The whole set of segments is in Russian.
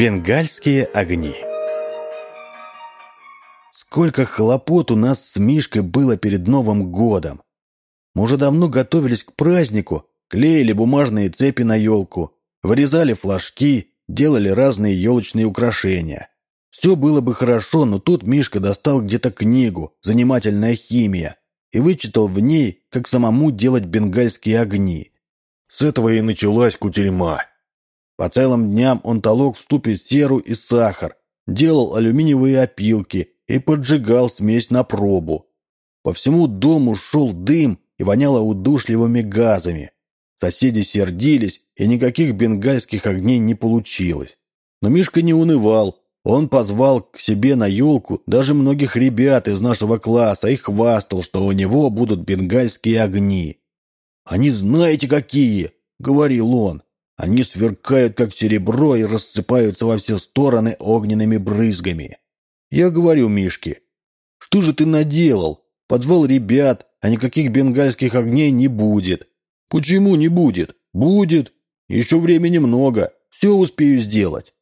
Бенгальские огни Сколько хлопот у нас с Мишкой было перед Новым годом. Мы уже давно готовились к празднику, клеили бумажные цепи на елку, вырезали флажки, делали разные елочные украшения. Все было бы хорошо, но тут Мишка достал где-то книгу «Занимательная химия» и вычитал в ней, как самому делать бенгальские огни. С этого и началась кутерьма. По целым дням он толок в ступе серу и сахар, делал алюминиевые опилки и поджигал смесь на пробу. По всему дому шел дым и воняло удушливыми газами. Соседи сердились, и никаких бенгальских огней не получилось. Но Мишка не унывал. Он позвал к себе на елку даже многих ребят из нашего класса и хвастал, что у него будут бенгальские огни. «Они знаете какие!» — говорил он. Они сверкают, как серебро, и рассыпаются во все стороны огненными брызгами. Я говорю Мишке, что же ты наделал? Подвал ребят, а никаких бенгальских огней не будет. Почему не будет? Будет. Еще времени много. Все успею сделать.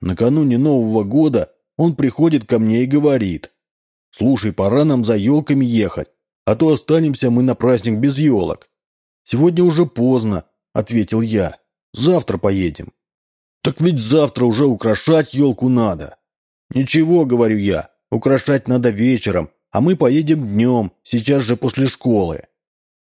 Накануне Нового года он приходит ко мне и говорит. Слушай, пора нам за елками ехать, а то останемся мы на праздник без елок. Сегодня уже поздно, ответил я. Завтра поедем. Так ведь завтра уже украшать елку надо. Ничего, говорю я, украшать надо вечером, а мы поедем днем, сейчас же после школы.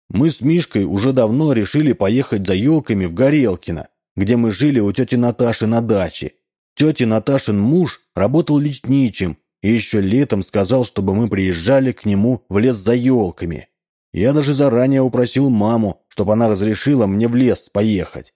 Мы с Мишкой уже давно решили поехать за елками в Горелкино, где мы жили у тети Наташи на даче. Тети Наташин муж работал лесничим и еще летом сказал, чтобы мы приезжали к нему в лес за елками. Я даже заранее упросил маму, чтобы она разрешила мне в лес поехать.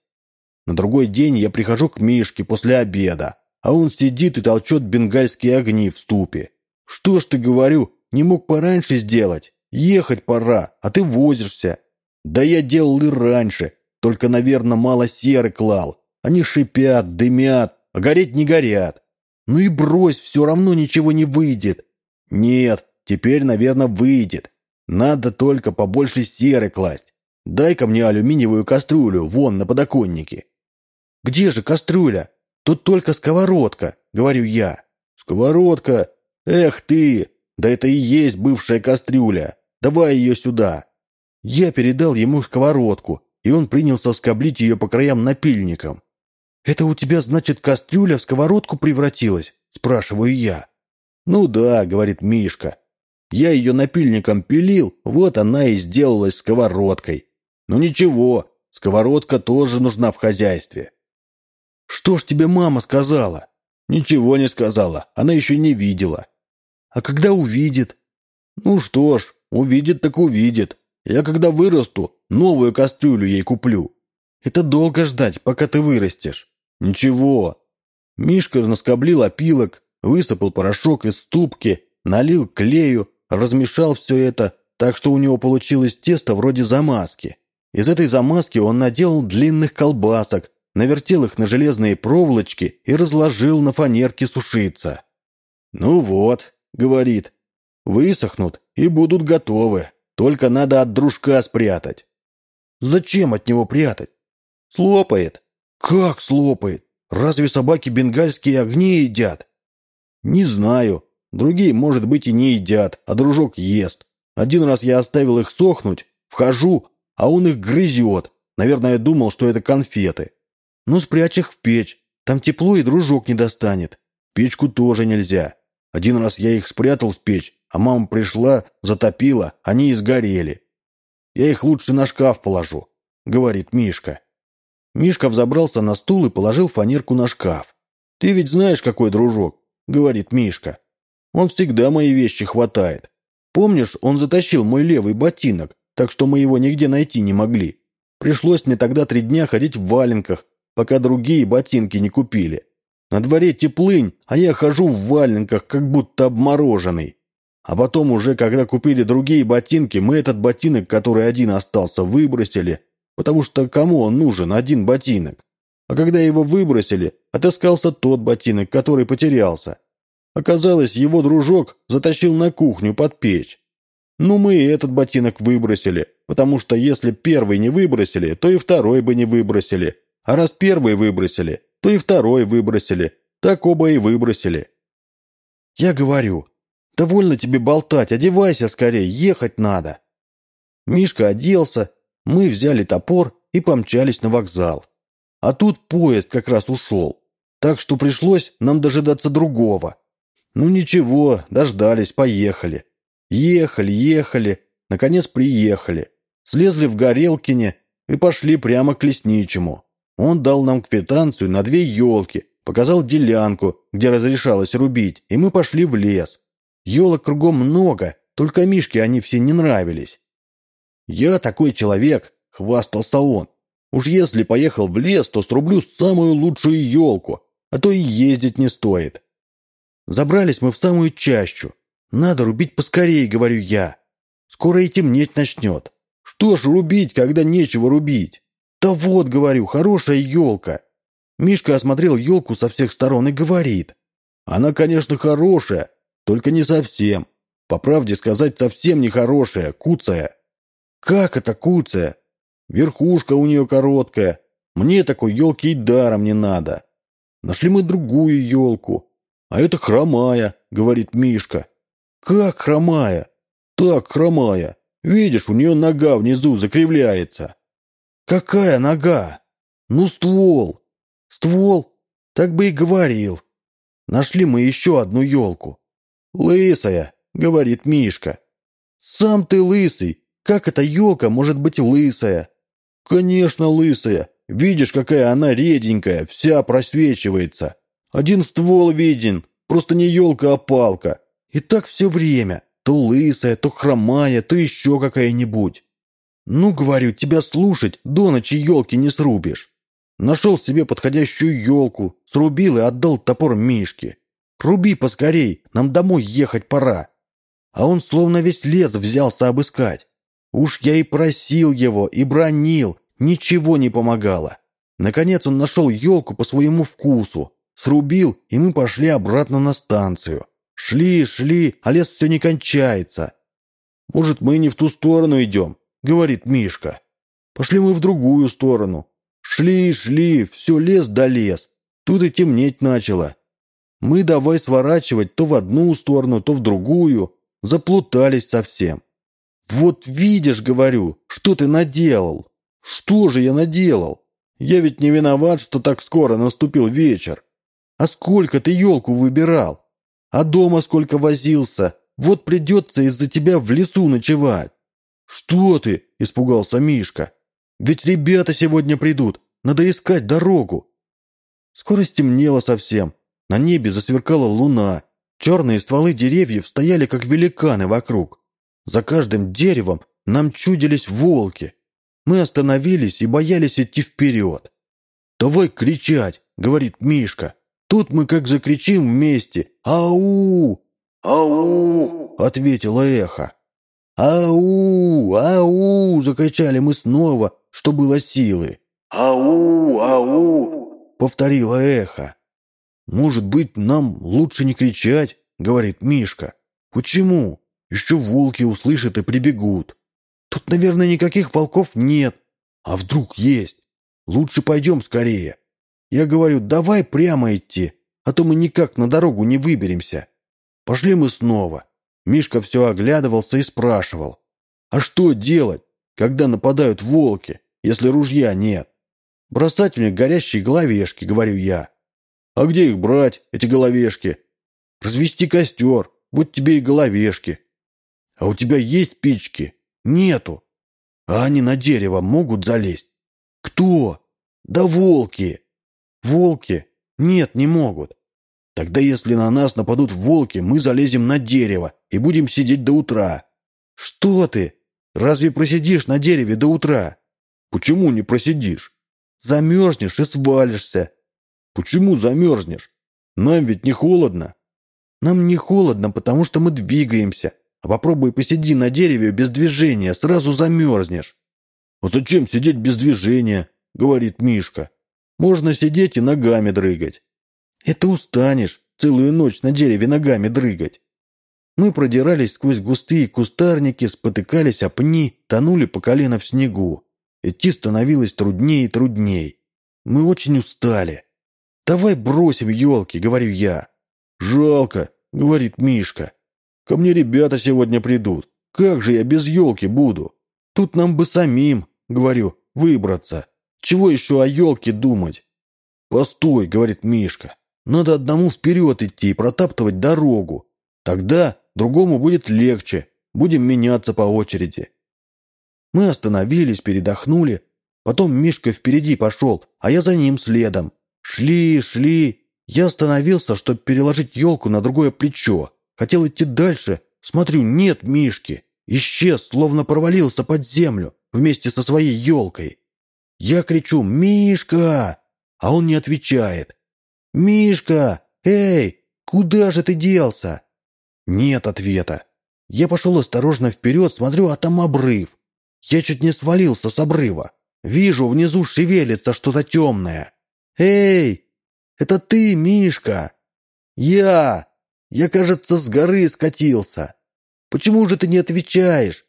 На другой день я прихожу к Мишке после обеда, а он сидит и толчет бенгальские огни в ступе. Что ж ты, говорю, не мог пораньше сделать? Ехать пора, а ты возишься. Да я делал и раньше, только, наверное, мало серы клал. Они шипят, дымят, а гореть не горят. Ну и брось, все равно ничего не выйдет. Нет, теперь, наверное, выйдет. Надо только побольше серы класть. Дай-ка мне алюминиевую кастрюлю, вон, на подоконнике. «Где же кастрюля? Тут только сковородка», — говорю я. «Сковородка? Эх ты! Да это и есть бывшая кастрюля. Давай ее сюда». Я передал ему сковородку, и он принялся скоблить ее по краям напильником. «Это у тебя, значит, кастрюля в сковородку превратилась?» — спрашиваю я. «Ну да», — говорит Мишка. «Я ее напильником пилил, вот она и сделалась сковородкой. Но ничего, сковородка тоже нужна в хозяйстве. «Что ж тебе мама сказала?» «Ничего не сказала. Она еще не видела». «А когда увидит?» «Ну что ж, увидит так увидит. Я когда вырасту, новую кастрюлю ей куплю». «Это долго ждать, пока ты вырастешь». «Ничего». Мишка наскоблил опилок, высыпал порошок из ступки, налил клею, размешал все это, так что у него получилось тесто вроде замазки. Из этой замазки он наделал длинных колбасок, навертел их на железные проволочки и разложил на фанерке сушиться. «Ну вот», — говорит, — «высохнут и будут готовы, только надо от дружка спрятать». «Зачем от него прятать?» «Слопает». «Как слопает? Разве собаки бенгальские огни едят?» «Не знаю. Другие, может быть, и не едят, а дружок ест. Один раз я оставил их сохнуть, вхожу, а он их грызет. Наверное, думал, что это конфеты. Ну, спрячь их в печь. Там тепло и дружок не достанет. Печку тоже нельзя. Один раз я их спрятал в печь, а мама пришла, затопила, они и сгорели. Я их лучше на шкаф положу, говорит Мишка. Мишка взобрался на стул и положил фанерку на шкаф. «Ты ведь знаешь, какой дружок?» — говорит Мишка. «Он всегда мои вещи хватает. Помнишь, он затащил мой левый ботинок, так что мы его нигде найти не могли. Пришлось мне тогда три дня ходить в валенках, пока другие ботинки не купили. На дворе теплынь, а я хожу в валенках, как будто обмороженный. А потом уже, когда купили другие ботинки, мы этот ботинок, который один остался, выбросили, потому что кому он нужен, один ботинок? А когда его выбросили, отыскался тот ботинок, который потерялся. Оказалось, его дружок затащил на кухню под печь. Ну, мы и этот ботинок выбросили, потому что если первый не выбросили, то и второй бы не выбросили, а раз первый выбросили, то и второй выбросили. так оба и выбросили. Я говорю, довольно тебе болтать, одевайся скорее, ехать надо. Мишка оделся, мы взяли топор и помчались на вокзал. А тут поезд как раз ушел, так что пришлось нам дожидаться другого. Ну ничего, дождались, поехали. Ехали, ехали, наконец приехали. Слезли в Горелкине и пошли прямо к лесничему. Он дал нам квитанцию на две елки, показал делянку, где разрешалось рубить, и мы пошли в лес. Елок кругом много, только Мишке они все не нравились. «Я такой человек», — хвастался он. «Уж если поехал в лес, то срублю самую лучшую елку, а то и ездить не стоит». Забрались мы в самую чащу. Надо рубить поскорее, говорю я. Скоро и темнеть начнет. Что ж рубить, когда нечего рубить? Да вот, говорю, хорошая елка. Мишка осмотрел елку со всех сторон и говорит. Она, конечно, хорошая, только не совсем. По правде сказать, совсем не хорошая, куцая. Как это куцая? Верхушка у нее короткая. Мне такой елки и даром не надо. Нашли мы другую елку. «А это хромая», — говорит Мишка. «Как хромая?» «Так хромая. Видишь, у нее нога внизу закривляется». «Какая нога?» «Ну, ствол». «Ствол? Так бы и говорил». Нашли мы еще одну елку. «Лысая», — говорит Мишка. «Сам ты лысый. Как эта елка может быть лысая?» «Конечно, лысая. Видишь, какая она реденькая, вся просвечивается. Один ствол виден, просто не елка, а палка. И так все время. То лысая, то хромая, то еще какая-нибудь. Ну, говорю, тебя слушать, до ночи елки не срубишь. Нашел себе подходящую елку, срубил и отдал топор Мишке. Руби поскорей, нам домой ехать пора. А он словно весь лес взялся обыскать. Уж я и просил его, и бронил, ничего не помогало. Наконец он нашел елку по своему вкусу, Срубил, и мы пошли обратно на станцию. Шли, шли, а лес все не кончается. «Может, мы не в ту сторону идем?» — говорит Мишка. Пошли мы в другую сторону. Шли, шли, все лес да лес. Тут и темнеть начало. Мы давай сворачивать то в одну сторону, то в другую. Заплутались совсем. «Вот видишь, — говорю, — что ты наделал?» «Что же я наделал? Я ведь не виноват, что так скоро наступил вечер. А сколько ты елку выбирал? А дома сколько возился? Вот придется из-за тебя в лесу ночевать». «Что ты?» – испугался Мишка. «Ведь ребята сегодня придут. Надо искать дорогу». Скоро стемнело совсем. На небе засверкала луна. Черные стволы деревьев стояли, как великаны вокруг. За каждым деревом нам чудились волки. Мы остановились и боялись идти вперед. «Давай кричать!» — говорит Мишка. Тут мы как закричим вместе «Ау! Ау!» — ответило эхо. «Ау! Ау!» — закричали мы снова, что было силы. «Ау! Ау!» — повторило эхо. «Может быть, нам лучше не кричать?» — говорит Мишка. «Почему? Еще волки услышат и прибегут. Тут, наверное, никаких волков нет. А вдруг есть? Лучше пойдем скорее. Я говорю, давай прямо идти, а то мы никак на дорогу не выберемся. Пошли мы снова. Мишка все оглядывался и спрашивал. А что делать, когда нападают волки, если ружья нет? Бросать в них горящие головешки, говорю я. А где их брать, эти головешки? Развести костер, вот тебе и головешки. А у тебя есть печки? Нету. А они на дерево могут залезть? Кто? Да волки. Волки? Нет, не могут. Тогда если на нас нападут волки, мы залезем на дерево и будем сидеть до утра. Что ты? Разве просидишь на дереве до утра? Почему не просидишь? Замерзнешь и свалишься. Почему замерзнешь? Нам ведь не холодно. Нам не холодно, потому что мы двигаемся. А попробуй посиди на дереве без движения, сразу замерзнешь. «А зачем сидеть без движения?» — говорит Мишка. Можно сидеть и ногами дрыгать. Это устанешь целую ночь на дереве ногами дрыгать. Мы продирались сквозь густые кустарники, спотыкались о пни, тонули по колено в снегу. Идти становилось труднее и трудней. Мы очень устали. Давай бросим елки, говорю я. Жалко, говорит Мишка. Ко мне ребята сегодня придут. Как же я без елки буду? Тут нам бы самим, говорю, выбраться. Чего еще о елке думать? Постой, говорит Мишка. Надо одному вперед идти и протаптывать дорогу. Тогда другому будет легче. Будем меняться по очереди. Мы остановились, передохнули. Потом Мишка впереди пошел, а я за ним следом. Шли, шли. Я остановился, чтобы переложить елку на другое плечо. Хотел идти дальше. Смотрю, нет Мишки. Исчез, словно провалился под землю вместе со своей елкой. Я кричу «Мишка!», а он не отвечает. «Мишка! Эй, куда же ты делся?» Нет ответа. Я пошел осторожно вперед, смотрю, а там обрыв. Я чуть не свалился с обрыва. Вижу, внизу шевелится что-то темное. «Эй, это ты, Мишка?» «Я! Я, кажется, с горы скатился. Почему же ты не отвечаешь?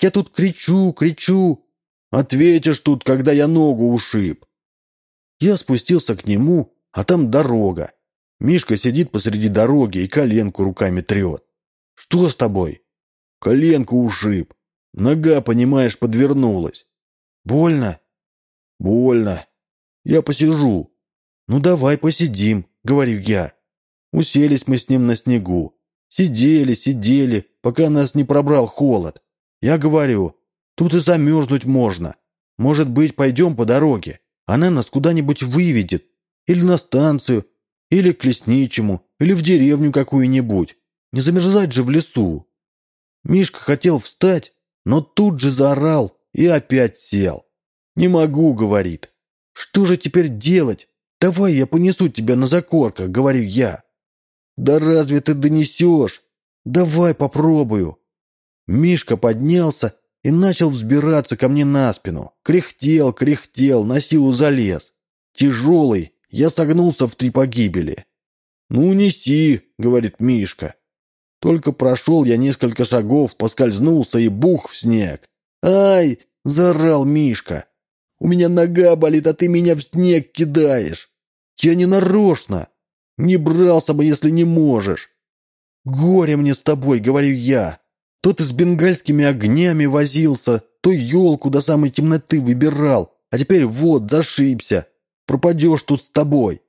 Я тут кричу, кричу. Ответишь тут, когда я ногу ушиб». Я спустился к нему, а там дорога. Мишка сидит посреди дороги и коленку руками трет. «Что с тобой?» «Коленку ушиб. Нога, понимаешь, подвернулась». «Больно?» «Больно. Я посижу». «Ну давай посидим», — говорю я. Уселись мы с ним на снегу. Сидели, сидели, пока нас не пробрал холод. Я говорю, тут и замерзнуть можно. Может быть, пойдем по дороге. Она нас куда-нибудь выведет. Или на станцию, или к лесничему, или в деревню какую-нибудь. Не замерзать же в лесу. Мишка хотел встать, но тут же заорал и опять сел. «Не могу», — говорит. «Что же теперь делать? Давай я понесу тебя на закорках», — говорю я. «Да разве ты донесешь? Давай попробую». Мишка поднялся и начал взбираться ко мне на спину. Кряхтел, кряхтел, на силу залез. Тяжелый, я согнулся в три погибели. «Ну, неси», — говорит Мишка. Только прошел я несколько шагов, поскользнулся и бух в снег. «Ай!» — заорал Мишка. «У меня нога болит, а ты меня в снег кидаешь!» «Я не нарочно! Не брался бы, если не можешь!» «Горе мне с тобой!» — говорю я. То ты с бенгальскими огнями возился, то елку до самой темноты выбирал, а теперь вот, зашибся. Пропадешь тут с тобой.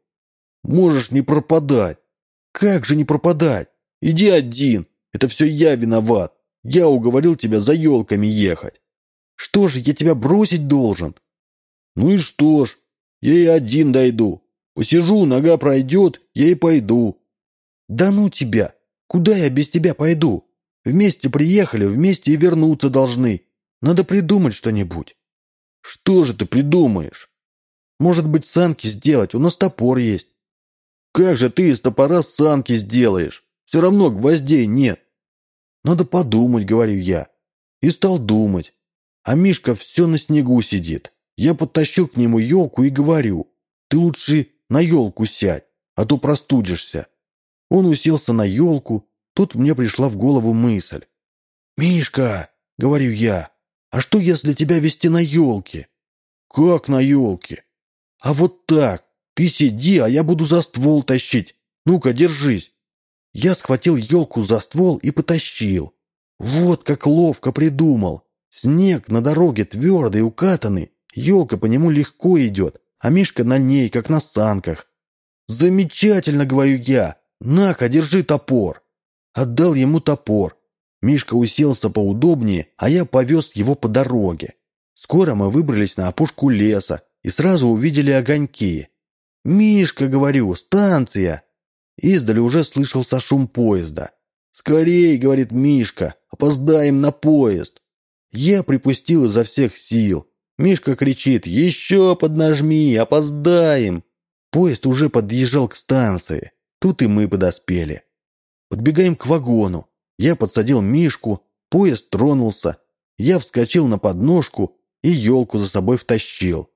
Можешь не пропадать. Как же не пропадать? Иди один. Это все я виноват. Я уговорил тебя за елками ехать. Что же, я тебя бросить должен? Ну и что ж, я и один дойду. Посижу, нога пройдет, я и пойду. Да ну тебя! Куда я без тебя пойду? Вместе приехали, вместе и вернуться должны. Надо придумать что-нибудь. Что же ты придумаешь? Может быть, санки сделать, у нас топор есть. Как же ты из топора санки сделаешь? Все равно гвоздей нет. Надо подумать, говорю я. И стал думать. А Мишка все на снегу сидит. Я подтащил к нему елку и говорю, ты лучше на елку сядь, а то простудишься. Он уселся на елку, Тут мне пришла в голову мысль. «Мишка!» — говорю я. «А что, если тебя вести на елке?» «Как на елке?» «А вот так. Ты сиди, а я буду за ствол тащить. Ну-ка, держись». Я схватил елку за ствол и потащил. Вот как ловко придумал. Снег на дороге твердый, укатанный. Елка по нему легко идет, а Мишка на ней, как на санках. «Замечательно!» — говорю я. «На-ка, держи топор!» Отдал ему топор. Мишка уселся поудобнее, а я повез его по дороге. Скоро мы выбрались на опушку леса и сразу увидели огоньки. «Мишка, — говорю, — станция!» Издали уже слышался шум поезда. «Скорей, — говорит Мишка, — опоздаем на поезд!» Я припустил изо всех сил. Мишка кричит «Еще поднажми, опоздаем!» Поезд уже подъезжал к станции. Тут и мы подоспели. Подбегаем к вагону. Я подсадил Мишку, поезд тронулся. Я вскочил на подножку и елку за собой втащил.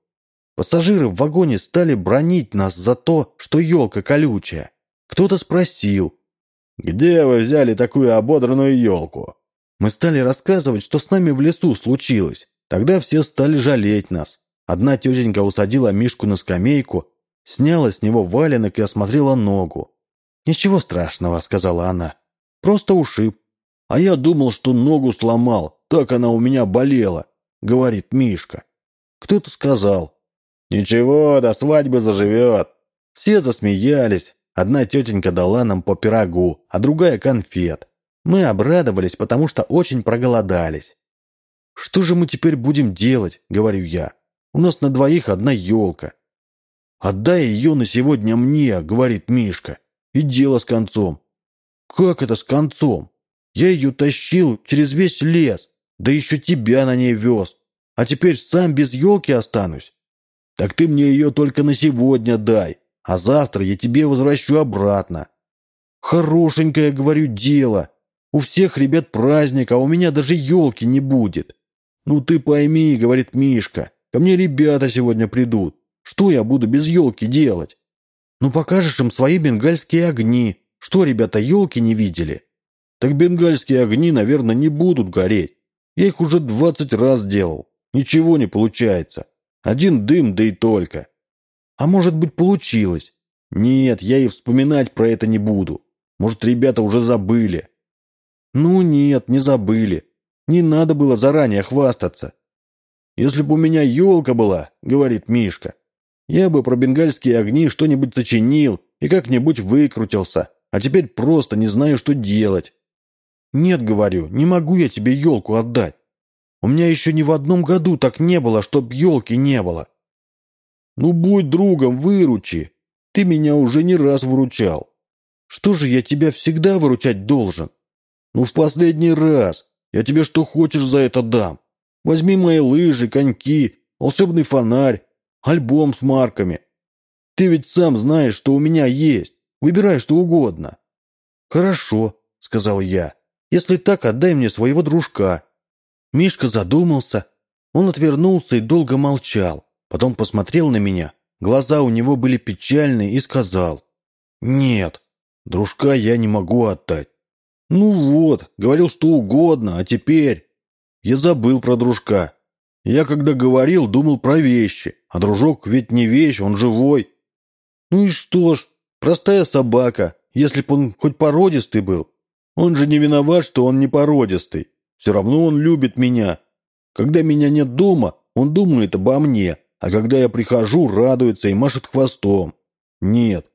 Пассажиры в вагоне стали бронить нас за то, что елка колючая. Кто-то спросил, «Где вы взяли такую ободранную елку?» Мы стали рассказывать, что с нами в лесу случилось. Тогда все стали жалеть нас. Одна тетенька усадила Мишку на скамейку, сняла с него валенок и осмотрела ногу. «Ничего страшного», — сказала она. «Просто ушиб. А я думал, что ногу сломал, так она у меня болела», — говорит Мишка. Кто-то сказал. «Ничего, до свадьбы заживет». Все засмеялись. Одна тетенька дала нам по пирогу, а другая конфет. Мы обрадовались, потому что очень проголодались. «Что же мы теперь будем делать?» — говорю я. «У нас на двоих одна елка». «Отдай ее на сегодня мне», — говорит Мишка. «И дело с концом». «Как это с концом? Я ее тащил через весь лес, да еще тебя на ней вез. А теперь сам без елки останусь. Так ты мне ее только на сегодня дай, а завтра я тебе возвращу обратно». «Хорошенькое, говорю, дело. У всех ребят праздник, а у меня даже елки не будет». «Ну ты пойми», — говорит Мишка, — «ко мне ребята сегодня придут. Что я буду без елки делать?» «Ну покажешь им свои бенгальские огни. Что, ребята, елки не видели?» «Так бенгальские огни, наверное, не будут гореть. Я их уже двадцать раз делал. Ничего не получается. Один дым, да и только». «А может быть, получилось?» «Нет, я и вспоминать про это не буду. Может, ребята уже забыли». «Ну нет, не забыли. Не надо было заранее хвастаться. «Если бы у меня елка была, — говорит Мишка, — я бы про бенгальские огни что-нибудь сочинил и как-нибудь выкрутился, а теперь просто не знаю, что делать». «Нет, — говорю, — не могу я тебе елку отдать. У меня еще ни в одном году так не было, чтоб елки не было». «Ну, будь другом, выручи. Ты меня уже не раз выручал». «Что же я тебя всегда выручать должен?» «Ну, в последний раз. Я тебе что хочешь за это дам. Возьми мои лыжи, коньки, волшебный фонарь, альбом с марками. Ты ведь сам знаешь, что у меня есть. Выбирай что угодно». «Хорошо», — сказал я. «Если так, отдай мне своего дружка». Мишка задумался. Он отвернулся и долго молчал. Потом посмотрел на меня. Глаза у него были печальные и сказал. «Нет, дружка я не могу отдать. «Ну вот, говорил что угодно, а теперь...» Я забыл про дружка. Я, когда говорил, думал про вещи, а дружок ведь не вещь, он живой. Ну и что ж, простая собака, если бы он хоть породистый был. Он же не виноват, что он не породистый. Все равно он любит меня. Когда меня нет дома, он думает обо мне, а когда я прихожу, радуется и машет хвостом. Нет,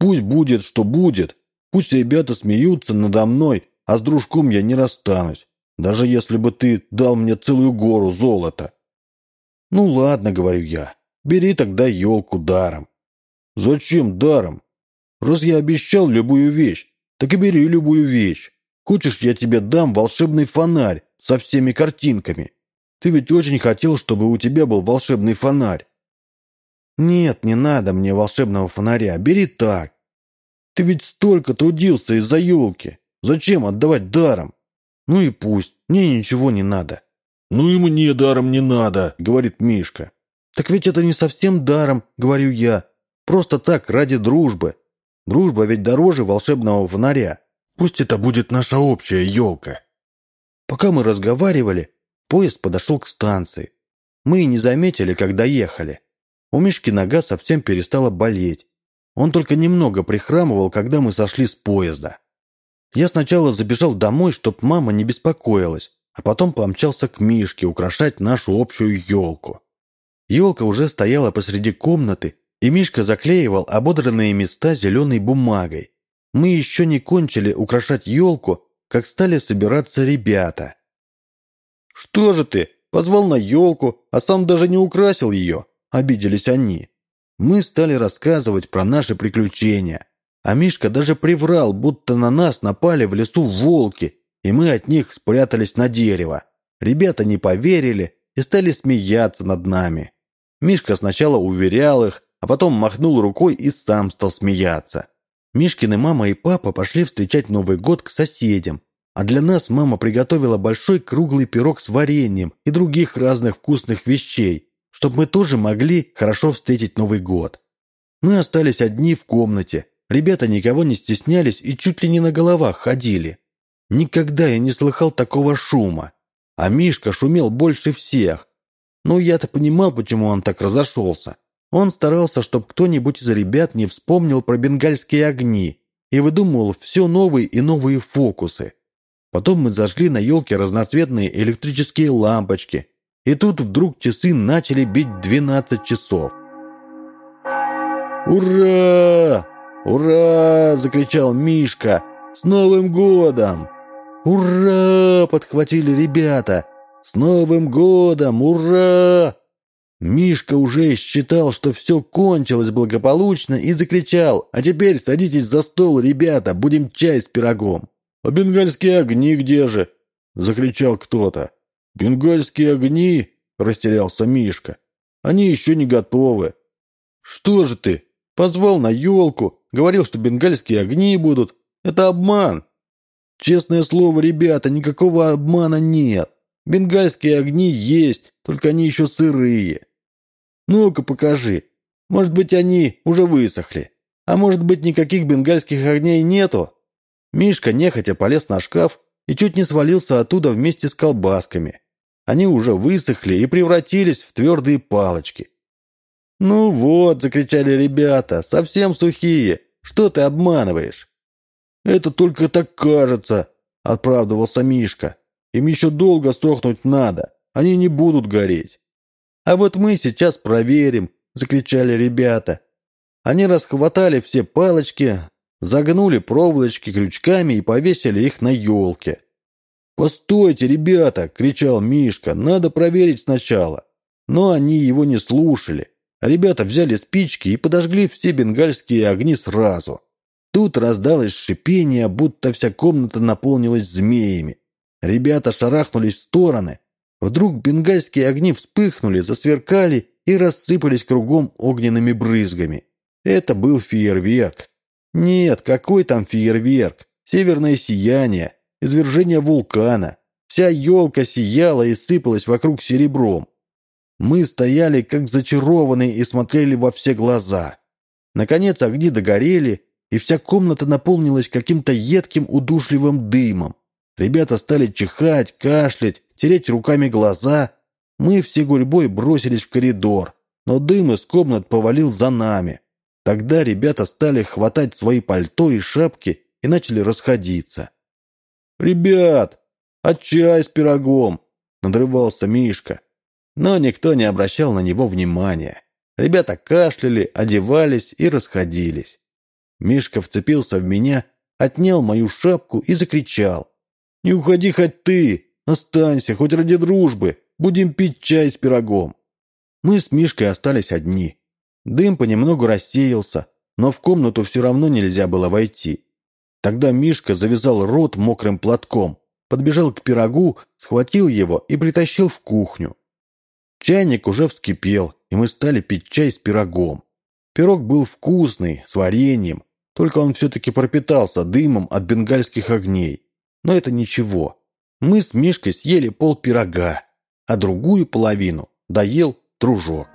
пусть будет, что будет, Пусть ребята смеются надо мной, а с дружком я не расстанусь, даже если бы ты дал мне целую гору золота. Ну ладно, говорю я, бери тогда елку даром. Зачем даром? Раз я обещал любую вещь, так и бери любую вещь. Хочешь, я тебе дам волшебный фонарь со всеми картинками? Ты ведь очень хотел, чтобы у тебя был волшебный фонарь. Нет, не надо мне волшебного фонаря, бери так. Ты ведь столько трудился из-за елки. Зачем отдавать даром? Ну и пусть, мне ничего не надо. Ну и мне даром не надо, говорит Мишка. Так ведь это не совсем даром, говорю я. Просто так, ради дружбы. Дружба ведь дороже волшебного фонаря. Пусть это будет наша общая елка. Пока мы разговаривали, поезд подошел к станции. Мы и не заметили, когда ехали. У Мишки нога совсем перестала болеть. Он только немного прихрамывал, когда мы сошли с поезда. Я сначала забежал домой, чтоб мама не беспокоилась, а потом помчался к Мишке украшать нашу общую елку. Елка уже стояла посреди комнаты, и Мишка заклеивал ободранные места зеленой бумагой. Мы еще не кончили украшать елку, как стали собираться ребята. «Что же ты? Позвал на елку, а сам даже не украсил ее?» – обиделись они. Мы стали рассказывать про наши приключения. А Мишка даже приврал, будто на нас напали в лесу волки, и мы от них спрятались на дерево. Ребята не поверили и стали смеяться над нами. Мишка сначала уверял их, а потом махнул рукой и сам стал смеяться. Мишкины мама и папа пошли встречать Новый год к соседям, а для нас мама приготовила большой круглый пирог с вареньем и других разных вкусных вещей, чтобы мы тоже могли хорошо встретить Новый год. Мы остались одни в комнате. Ребята никого не стеснялись и чуть ли не на головах ходили. Никогда я не слыхал такого шума. А Мишка шумел больше всех. Ну, я-то понимал, почему он так разошелся. Он старался, чтобы кто-нибудь из ребят не вспомнил про бенгальские огни и выдумывал все новые и новые фокусы. Потом мы зажгли на елке разноцветные электрические лампочки, и тут вдруг часы начали бить 12 часов. «Ура! Ура!» – закричал Мишка. «С Новым годом!» «Ура!» – подхватили ребята. «С Новым годом! Ура!» Мишка уже считал, что все кончилось благополучно и закричал «А теперь садитесь за стол, ребята, будем чай с пирогом». «А бенгальские огни где же?» — закричал кто-то. «Бенгальские огни?» — растерялся Мишка. «Они еще не готовы». «Что же ты? Позвал на елку, говорил, что бенгальские огни будут. Это обман». «Честное слово, ребята, никакого обмана нет. Бенгальские огни есть, только они еще сырые. Ну-ка покажи. Может быть, они уже высохли. А может быть, никаких бенгальских огней нету?» Мишка нехотя полез на шкаф и чуть не свалился оттуда вместе с колбасками. Они уже высохли и превратились в твердые палочки. «Ну вот», — закричали ребята, — «совсем сухие. Что ты обманываешь?» «Это только так кажется», — оправдывался Мишка. «Им еще долго сохнуть надо. Они не будут гореть». «А вот мы сейчас проверим», — закричали ребята. Они расхватали все палочки, загнули проволочки крючками и повесили их на елке. «Постойте, ребята!» — кричал Мишка. «Надо проверить сначала». Но они его не слушали. Ребята взяли спички и подожгли все бенгальские огни сразу. Тут раздалось шипение, будто вся комната наполнилась змеями. Ребята шарахнулись в стороны. Вдруг бенгальские огни вспыхнули, засверкали и рассыпались кругом огненными брызгами. Это был фейерверк. Нет, какой там фейерверк? Северное сияние, извержение вулкана. Вся елка сияла и сыпалась вокруг серебром. Мы стояли как зачарованные и смотрели во все глаза. Наконец огни догорели, и вся комната наполнилась каким-то едким удушливым дымом. Ребята стали чихать, кашлять, тереть руками глаза. Мы все гурьбой бросились в коридор, но дым из комнат повалил за нами. Тогда ребята стали хватать свои пальто и шапки и начали расходиться. «Ребят, а чай с пирогом?» — надрывался Мишка. Но никто не обращал на него внимания. Ребята кашляли, одевались и расходились. Мишка вцепился в меня, отнял мою шапку и закричал. «Не уходи хоть ты! Останься, хоть ради дружбы! Будем пить чай с пирогом!» Мы с Мишкой остались одни. Дым понемногу рассеялся, но в комнату все равно нельзя было войти. Тогда Мишка завязал рот мокрым платком, подбежал к пирогу, схватил его и притащил в кухню. Чайник уже вскипел, и мы стали пить чай с пирогом. Пирог был вкусный, с вареньем, только он все-таки пропитался дымом от бенгальских огней. Но это ничего. Мы с Мишкой съели пол пирога, а другую половину доел дружок.